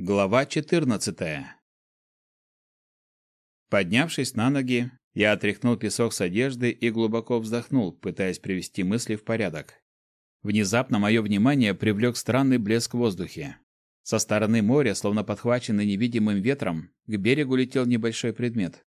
Глава 14. Поднявшись на ноги, я отряхнул песок с одежды и глубоко вздохнул, пытаясь привести мысли в порядок. Внезапно мое внимание привлек странный блеск в воздухе. Со стороны моря, словно подхваченный невидимым ветром, к берегу летел небольшой предмет.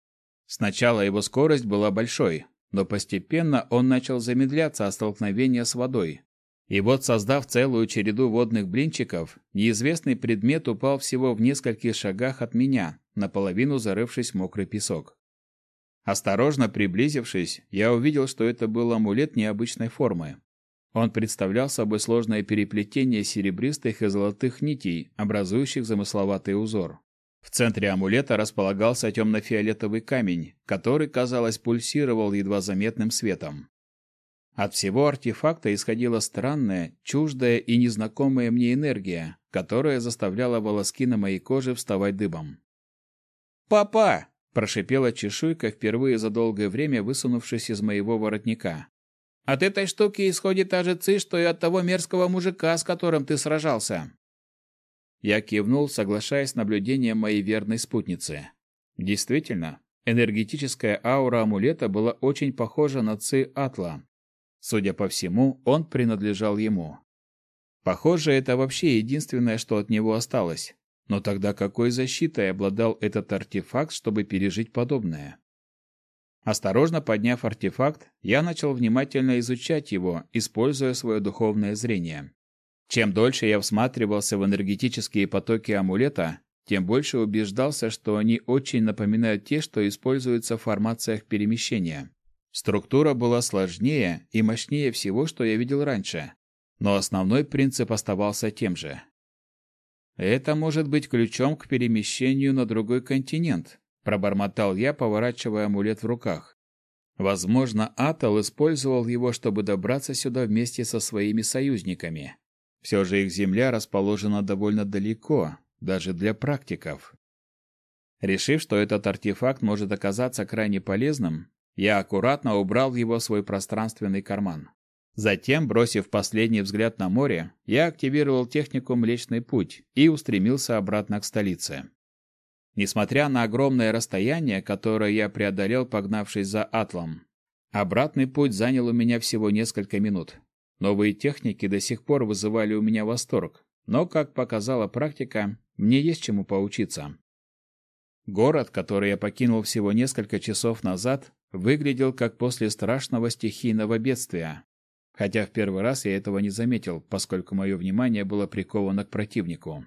Сначала его скорость была большой, но постепенно он начал замедляться от столкновения с водой, и вот, создав целую череду водных блинчиков, неизвестный предмет упал всего в нескольких шагах от меня, наполовину зарывшись в мокрый песок. Осторожно приблизившись, я увидел, что это был амулет необычной формы. Он представлял собой сложное переплетение серебристых и золотых нитей, образующих замысловатый узор. В центре амулета располагался темно-фиолетовый камень, который, казалось, пульсировал едва заметным светом. От всего артефакта исходила странная, чуждая и незнакомая мне энергия, которая заставляла волоски на моей коже вставать дыбом. «Папа!» – прошипела чешуйка, впервые за долгое время высунувшись из моего воротника. «От этой штуки исходит та же ци, что и от того мерзкого мужика, с которым ты сражался». Я кивнул, соглашаясь с наблюдением моей верной спутницы. Действительно, энергетическая аура амулета была очень похожа на ци Атла, Судя по всему, он принадлежал ему. Похоже, это вообще единственное, что от него осталось. Но тогда какой защитой обладал этот артефакт, чтобы пережить подобное? Осторожно подняв артефакт, я начал внимательно изучать его, используя свое духовное зрение. Чем дольше я всматривался в энергетические потоки амулета, тем больше убеждался, что они очень напоминают те, что используются в формациях перемещения. Структура была сложнее и мощнее всего, что я видел раньше, но основной принцип оставался тем же. Это может быть ключом к перемещению на другой континент, пробормотал я, поворачивая амулет в руках. Возможно, Атал использовал его, чтобы добраться сюда вместе со своими союзниками. Все же их земля расположена довольно далеко, даже для практиков. Решив, что этот артефакт может оказаться крайне полезным, я аккуратно убрал его в свой пространственный карман. Затем, бросив последний взгляд на море, я активировал технику Млечный Путь и устремился обратно к столице. Несмотря на огромное расстояние, которое я преодолел, погнавшись за Атлом, обратный путь занял у меня всего несколько минут. Новые техники до сих пор вызывали у меня восторг, но, как показала практика, мне есть чему поучиться. Город, который я покинул всего несколько часов назад, выглядел как после страшного стихийного бедствия. Хотя в первый раз я этого не заметил, поскольку мое внимание было приковано к противнику.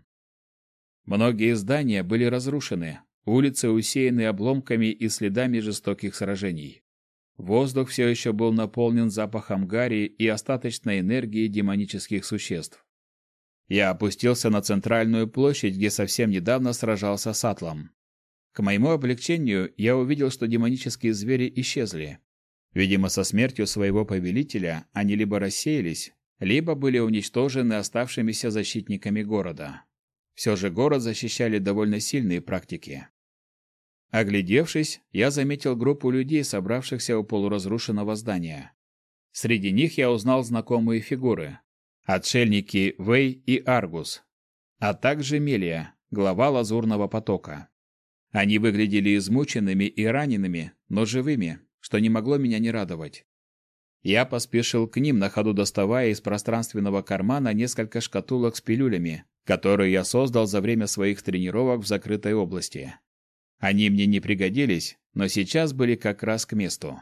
Многие здания были разрушены, улицы усеяны обломками и следами жестоких сражений. Воздух все еще был наполнен запахом гари и остаточной энергии демонических существ. Я опустился на центральную площадь, где совсем недавно сражался с Атлом. К моему облегчению я увидел, что демонические звери исчезли. Видимо, со смертью своего повелителя они либо рассеялись, либо были уничтожены оставшимися защитниками города. Все же город защищали довольно сильные практики. Оглядевшись, я заметил группу людей, собравшихся у полуразрушенного здания. Среди них я узнал знакомые фигуры. Отшельники Вэй и Аргус, а также Мелия, глава Лазурного потока. Они выглядели измученными и ранеными, но живыми, что не могло меня не радовать. Я поспешил к ним, на ходу доставая из пространственного кармана несколько шкатулок с пилюлями, которые я создал за время своих тренировок в закрытой области. Они мне не пригодились, но сейчас были как раз к месту.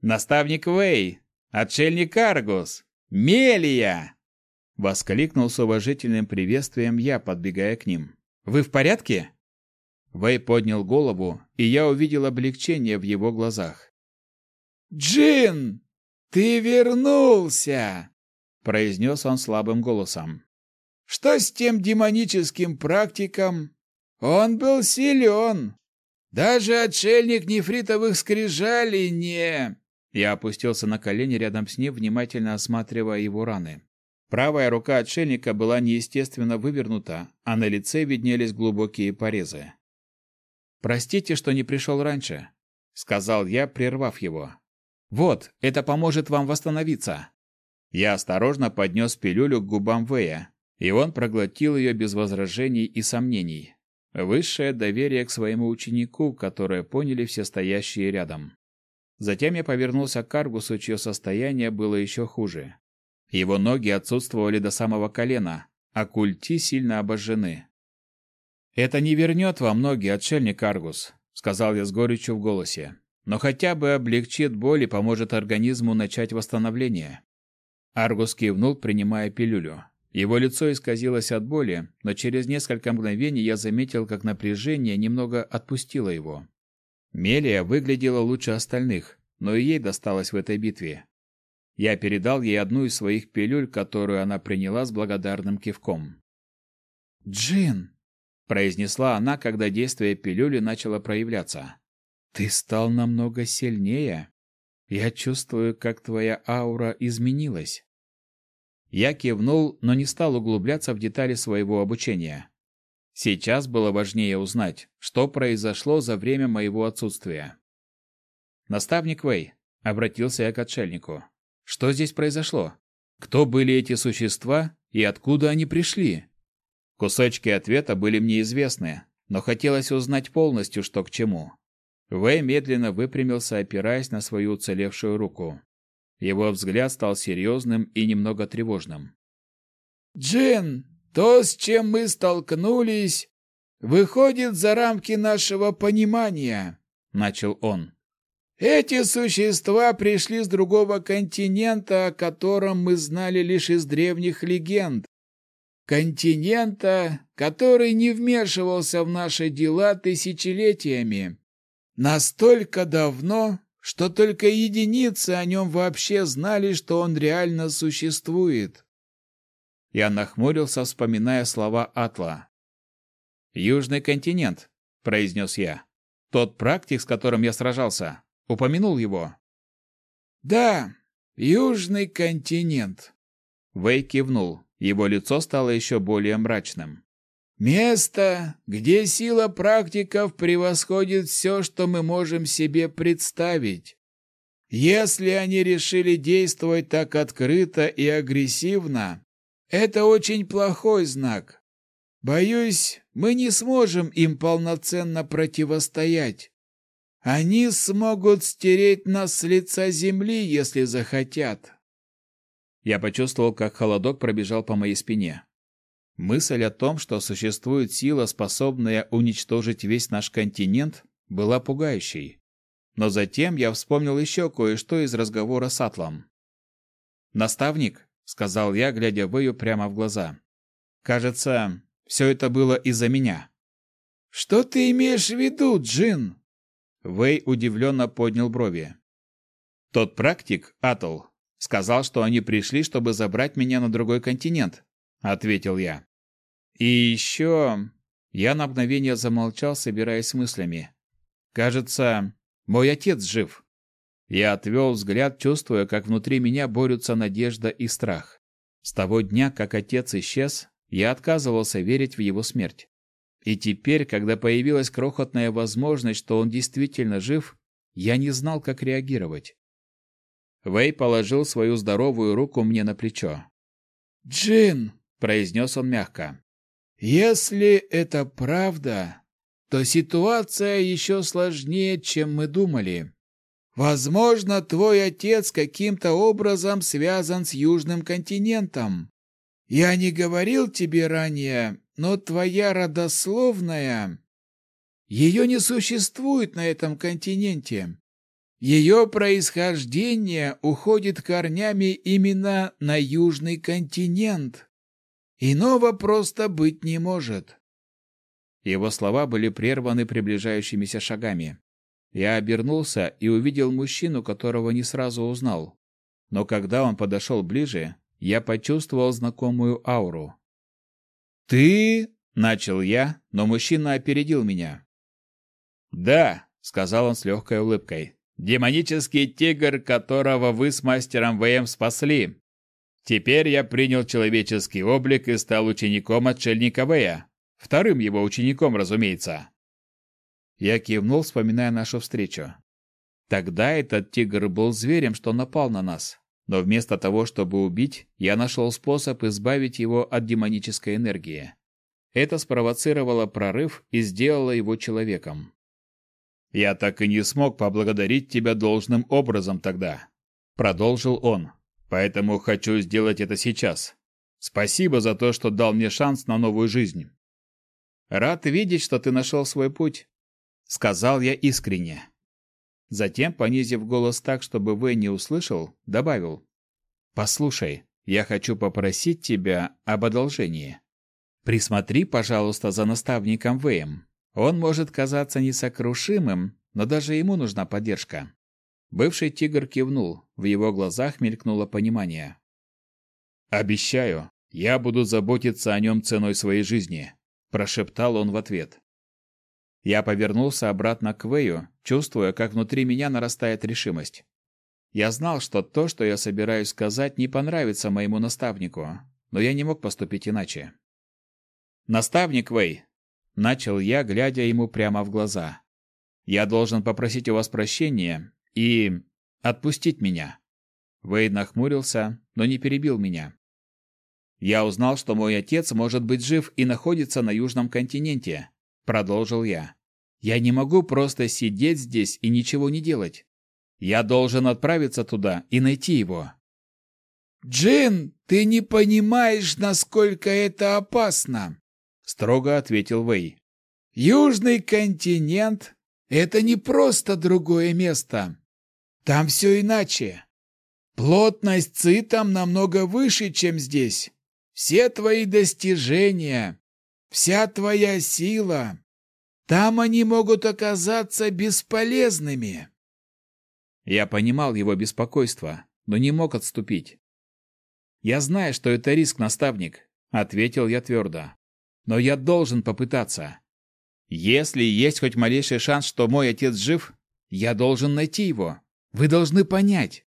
«Наставник Вэй! Отшельник Аргус! Мелия!» Воскликнул с уважительным приветствием я, подбегая к ним. «Вы в порядке?» Вэй поднял голову, и я увидел облегчение в его глазах. «Джин, ты вернулся!» — произнес он слабым голосом. «Что с тем демоническим практиком? Он был силен. Даже отшельник нефритовых скрижалей не...» Я опустился на колени рядом с ним, внимательно осматривая его раны. Правая рука отшельника была неестественно вывернута, а на лице виднелись глубокие порезы. Простите, что не пришел раньше, сказал я, прервав его. Вот, это поможет вам восстановиться. Я осторожно поднес пилюлю к губам Вэя, И он проглотил ее без возражений и сомнений. Высшее доверие к своему ученику, которое поняли все стоящие рядом. Затем я повернулся к Каргусу, чье состояние было еще хуже. Его ноги отсутствовали до самого колена, а культи сильно обожжены. «Это не вернет вам ноги, отшельник Аргус», — сказал я с горечью в голосе, «но хотя бы облегчит боль и поможет организму начать восстановление». Аргус кивнул, принимая пилюлю. Его лицо исказилось от боли, но через несколько мгновений я заметил, как напряжение немного отпустило его. Мелия выглядела лучше остальных, но и ей досталось в этой битве. Я передал ей одну из своих пилюль, которую она приняла с благодарным кивком. «Джин!» — произнесла она, когда действие пилюли начало проявляться. «Ты стал намного сильнее. Я чувствую, как твоя аура изменилась». Я кивнул, но не стал углубляться в детали своего обучения. Сейчас было важнее узнать, что произошло за время моего отсутствия. «Наставник Вэй», — обратился я к отшельнику, — «что здесь произошло? Кто были эти существа и откуда они пришли?» Кусочки ответа были мне известны, но хотелось узнать полностью, что к чему. Вэй медленно выпрямился, опираясь на свою уцелевшую руку. Его взгляд стал серьезным и немного тревожным. «Джин, то, с чем мы столкнулись, выходит за рамки нашего понимания», — начал он. «Эти существа пришли с другого континента, о котором мы знали лишь из древних легенд континента, который не вмешивался в наши дела тысячелетиями. Настолько давно, что только единицы о нем вообще знали, что он реально существует. Я нахмурился, вспоминая слова Атла. «Южный континент», — произнес я. «Тот практик, с которым я сражался, упомянул его». «Да, Южный континент», — Вэй кивнул. Его лицо стало еще более мрачным. «Место, где сила практиков превосходит все, что мы можем себе представить. Если они решили действовать так открыто и агрессивно, это очень плохой знак. Боюсь, мы не сможем им полноценно противостоять. Они смогут стереть нас с лица земли, если захотят. Я почувствовал, как холодок пробежал по моей спине. Мысль о том, что существует сила, способная уничтожить весь наш континент, была пугающей. Но затем я вспомнил еще кое-что из разговора с Атлом. «Наставник», — сказал я, глядя Вэю прямо в глаза, — «кажется, все это было из-за меня». «Что ты имеешь в виду, Джин?» Вэй удивленно поднял брови. Тот практик, Атл, Сказал, что они пришли, чтобы забрать меня на другой континент, ответил я. И еще я на мгновение замолчал, собираясь с мыслями. Кажется, мой отец жив. Я отвел взгляд, чувствуя, как внутри меня борются надежда и страх. С того дня, как отец исчез, я отказывался верить в его смерть. И теперь, когда появилась крохотная возможность, что он действительно жив, я не знал, как реагировать. Вэй положил свою здоровую руку мне на плечо. «Джин!» — произнес он мягко. «Если это правда, то ситуация еще сложнее, чем мы думали. Возможно, твой отец каким-то образом связан с Южным континентом. Я не говорил тебе ранее, но твоя родословная... Ее не существует на этом континенте. Ее происхождение уходит корнями именно на южный континент. Иного просто быть не может. Его слова были прерваны приближающимися шагами. Я обернулся и увидел мужчину, которого не сразу узнал. Но когда он подошел ближе, я почувствовал знакомую ауру. «Ты...» — начал я, но мужчина опередил меня. «Да», — сказал он с легкой улыбкой. Демонический тигр, которого вы с мастером ВМ спасли. Теперь я принял человеческий облик и стал учеником отшельника Вэя. Вторым его учеником, разумеется. Я кивнул, вспоминая нашу встречу. Тогда этот тигр был зверем, что напал на нас. Но вместо того, чтобы убить, я нашел способ избавить его от демонической энергии. Это спровоцировало прорыв и сделало его человеком. «Я так и не смог поблагодарить тебя должным образом тогда», — продолжил он. «Поэтому хочу сделать это сейчас. Спасибо за то, что дал мне шанс на новую жизнь». «Рад видеть, что ты нашел свой путь», — сказал я искренне. Затем, понизив голос так, чтобы Вэй не услышал, добавил. «Послушай, я хочу попросить тебя об одолжении. Присмотри, пожалуйста, за наставником Вэем. Он может казаться несокрушимым, но даже ему нужна поддержка. Бывший тигр кивнул, в его глазах мелькнуло понимание. «Обещаю, я буду заботиться о нем ценой своей жизни», – прошептал он в ответ. Я повернулся обратно к Вэю, чувствуя, как внутри меня нарастает решимость. Я знал, что то, что я собираюсь сказать, не понравится моему наставнику, но я не мог поступить иначе. «Наставник Вэй, Начал я, глядя ему прямо в глаза. «Я должен попросить у вас прощения и... отпустить меня». Вейд нахмурился, но не перебил меня. «Я узнал, что мой отец может быть жив и находится на Южном континенте», — продолжил я. «Я не могу просто сидеть здесь и ничего не делать. Я должен отправиться туда и найти его». «Джин, ты не понимаешь, насколько это опасно!» Строго ответил Вэй. Южный континент это не просто другое место. Там все иначе. Плотность ци там намного выше, чем здесь. Все твои достижения, вся твоя сила, там они могут оказаться бесполезными. Я понимал его беспокойство, но не мог отступить. Я знаю, что это риск, наставник, ответил я твердо но я должен попытаться. Если есть хоть малейший шанс, что мой отец жив, я должен найти его. Вы должны понять.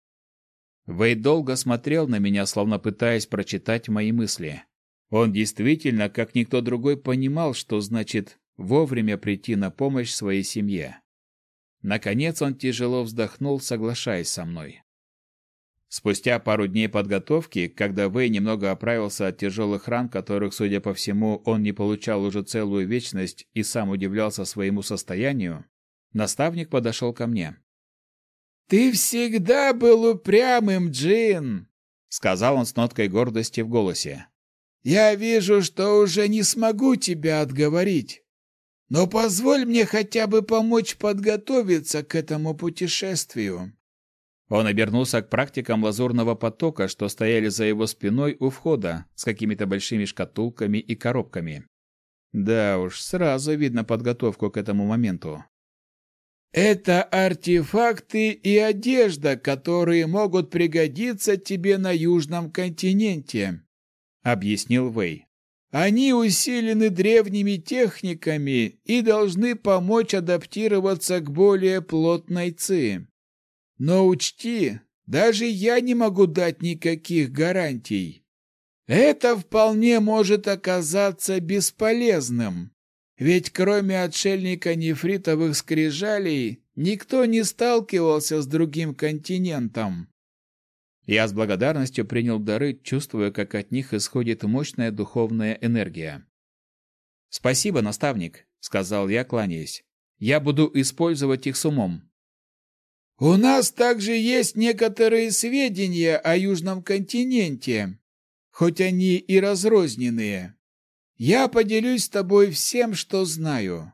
Вэй долго смотрел на меня, словно пытаясь прочитать мои мысли. Он действительно, как никто другой, понимал, что значит вовремя прийти на помощь своей семье. Наконец он тяжело вздохнул, соглашаясь со мной. Спустя пару дней подготовки, когда Вэй немного оправился от тяжелых ран, которых, судя по всему, он не получал уже целую вечность и сам удивлялся своему состоянию, наставник подошел ко мне. «Ты всегда был упрямым, Джин!» — сказал он с ноткой гордости в голосе. «Я вижу, что уже не смогу тебя отговорить. Но позволь мне хотя бы помочь подготовиться к этому путешествию. Он обернулся к практикам лазурного потока, что стояли за его спиной у входа с какими-то большими шкатулками и коробками. Да уж, сразу видно подготовку к этому моменту. Это артефакты и одежда, которые могут пригодиться тебе на южном континенте, объяснил Вэй. Они усилены древними техниками и должны помочь адаптироваться к более плотной ци. Но учти, даже я не могу дать никаких гарантий. Это вполне может оказаться бесполезным, ведь кроме отшельника нефритовых скрижалей никто не сталкивался с другим континентом. Я с благодарностью принял дары, чувствуя, как от них исходит мощная духовная энергия. «Спасибо, наставник», — сказал я, кланяясь. «Я буду использовать их с умом». У нас также есть некоторые сведения о Южном континенте, хоть они и разрозненные. Я поделюсь с тобой всем, что знаю.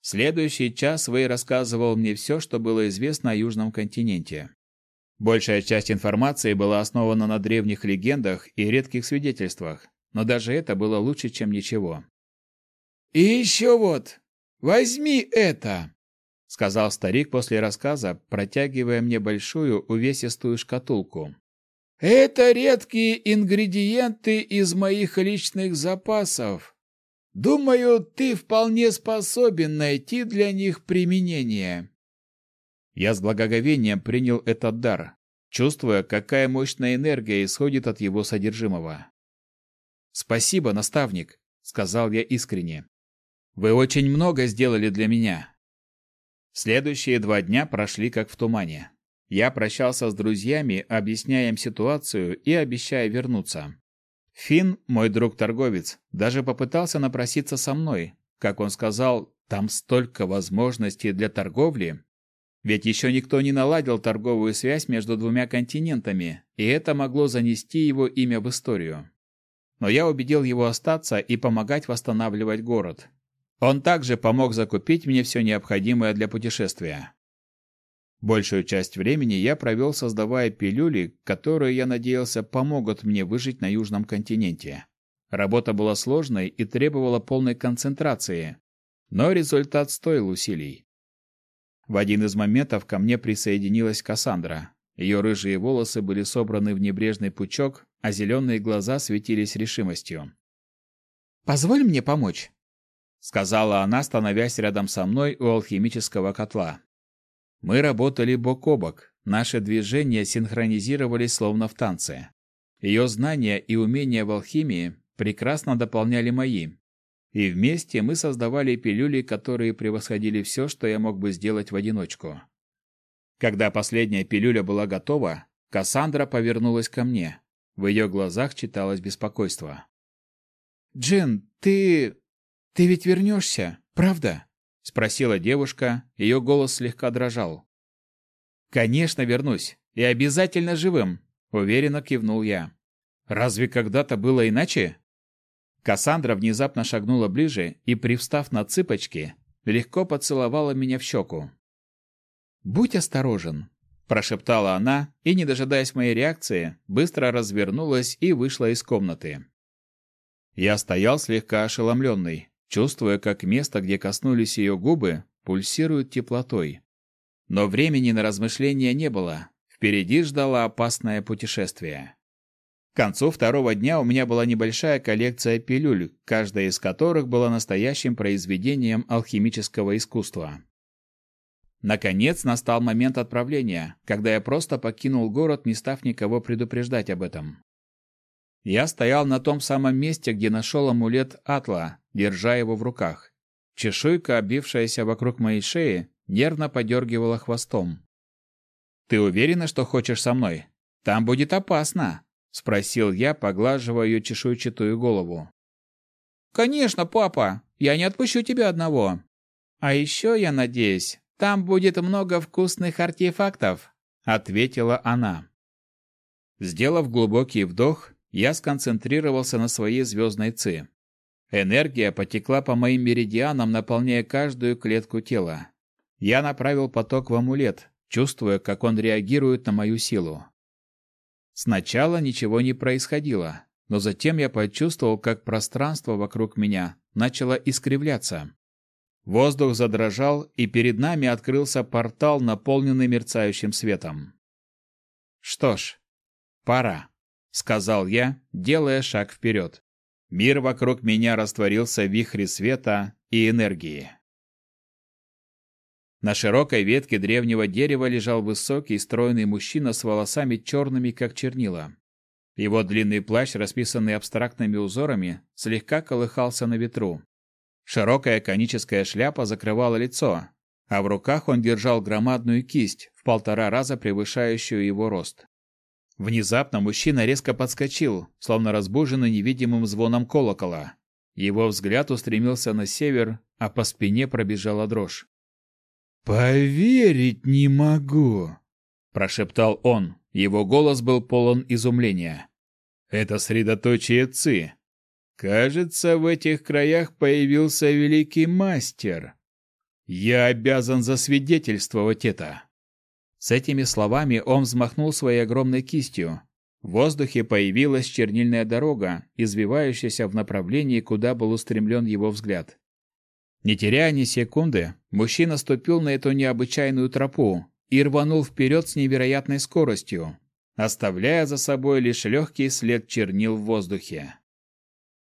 Следующий час Вэй рассказывал мне все, что было известно о Южном континенте. Большая часть информации была основана на древних легендах и редких свидетельствах, но даже это было лучше, чем ничего. «И еще вот, возьми это!» — сказал старик после рассказа, протягивая мне большую увесистую шкатулку. «Это редкие ингредиенты из моих личных запасов. Думаю, ты вполне способен найти для них применение». Я с благоговением принял этот дар, чувствуя, какая мощная энергия исходит от его содержимого. «Спасибо, наставник», — сказал я искренне. «Вы очень много сделали для меня». Следующие два дня прошли как в тумане. Я прощался с друзьями, объясняя им ситуацию и обещая вернуться. Финн, мой друг-торговец, даже попытался напроситься со мной. Как он сказал, там столько возможностей для торговли. Ведь еще никто не наладил торговую связь между двумя континентами, и это могло занести его имя в историю. Но я убедил его остаться и помогать восстанавливать город. Он также помог закупить мне все необходимое для путешествия. Большую часть времени я провел, создавая пилюли, которые, я надеялся, помогут мне выжить на Южном континенте. Работа была сложной и требовала полной концентрации, но результат стоил усилий. В один из моментов ко мне присоединилась Кассандра. Ее рыжие волосы были собраны в небрежный пучок, а зеленые глаза светились решимостью. «Позволь мне помочь», — сказала она, становясь рядом со мной у алхимического котла. Мы работали бок о бок, наши движения синхронизировались словно в танце. Ее знания и умения в алхимии прекрасно дополняли мои, и вместе мы создавали пилюли, которые превосходили все, что я мог бы сделать в одиночку. Когда последняя пилюля была готова, Кассандра повернулась ко мне. В ее глазах читалось беспокойство. «Джин, ты... ты ведь вернешься, правда?» спросила девушка, ее голос слегка дрожал. Конечно, вернусь, и обязательно живым, уверенно кивнул я. Разве когда-то было иначе? Кассандра внезапно шагнула ближе и, привстав на цыпочки, легко поцеловала меня в щеку. «Будь осторожен», – прошептала она и, не дожидаясь моей реакции, быстро развернулась и вышла из комнаты. Я стоял слегка ошеломленный чувствуя, как место, где коснулись ее губы, пульсирует теплотой. Но времени на размышления не было. Впереди ждало опасное путешествие. К концу второго дня у меня была небольшая коллекция пилюль, каждая из которых была настоящим произведением алхимического искусства. Наконец настал момент отправления, когда я просто покинул город, не став никого предупреждать об этом. Я стоял на том самом месте, где нашел амулет Атла, держа его в руках. Чешуйка, обвившаяся вокруг моей шеи, нервно подергивала хвостом. «Ты уверена, что хочешь со мной? Там будет опасно!» — спросил я, поглаживая ее чешуйчатую голову. «Конечно, папа! Я не отпущу тебя одного!» «А еще, я надеюсь, там будет много вкусных артефактов!» — ответила она. Сделав глубокий вдох, я сконцентрировался на своей звездной ци. Энергия потекла по моим меридианам, наполняя каждую клетку тела. Я направил поток в амулет, чувствуя, как он реагирует на мою силу. Сначала ничего не происходило, но затем я почувствовал, как пространство вокруг меня начало искривляться. Воздух задрожал, и перед нами открылся портал, наполненный мерцающим светом. Что ж, пора сказал я, делая шаг вперед. Мир вокруг меня растворился в вихре света и энергии. На широкой ветке древнего дерева лежал высокий, стройный мужчина с волосами черными, как чернила. Его длинный плащ, расписанный абстрактными узорами, слегка колыхался на ветру. Широкая коническая шляпа закрывала лицо, а в руках он держал громадную кисть, в полтора раза превышающую его рост. Внезапно мужчина резко подскочил, словно разбуженный невидимым звоном колокола. Его взгляд устремился на север, а по спине пробежала дрожь. «Поверить не могу!» – прошептал он. Его голос был полон изумления. «Это средоточие Ци. Кажется, в этих краях появился великий мастер. Я обязан засвидетельствовать это». С этими словами он взмахнул своей огромной кистью. В воздухе появилась чернильная дорога, извивающаяся в направлении, куда был устремлен его взгляд. Не теряя ни секунды, мужчина ступил на эту необычайную тропу и рванул вперед с невероятной скоростью, оставляя за собой лишь легкий след чернил в воздухе.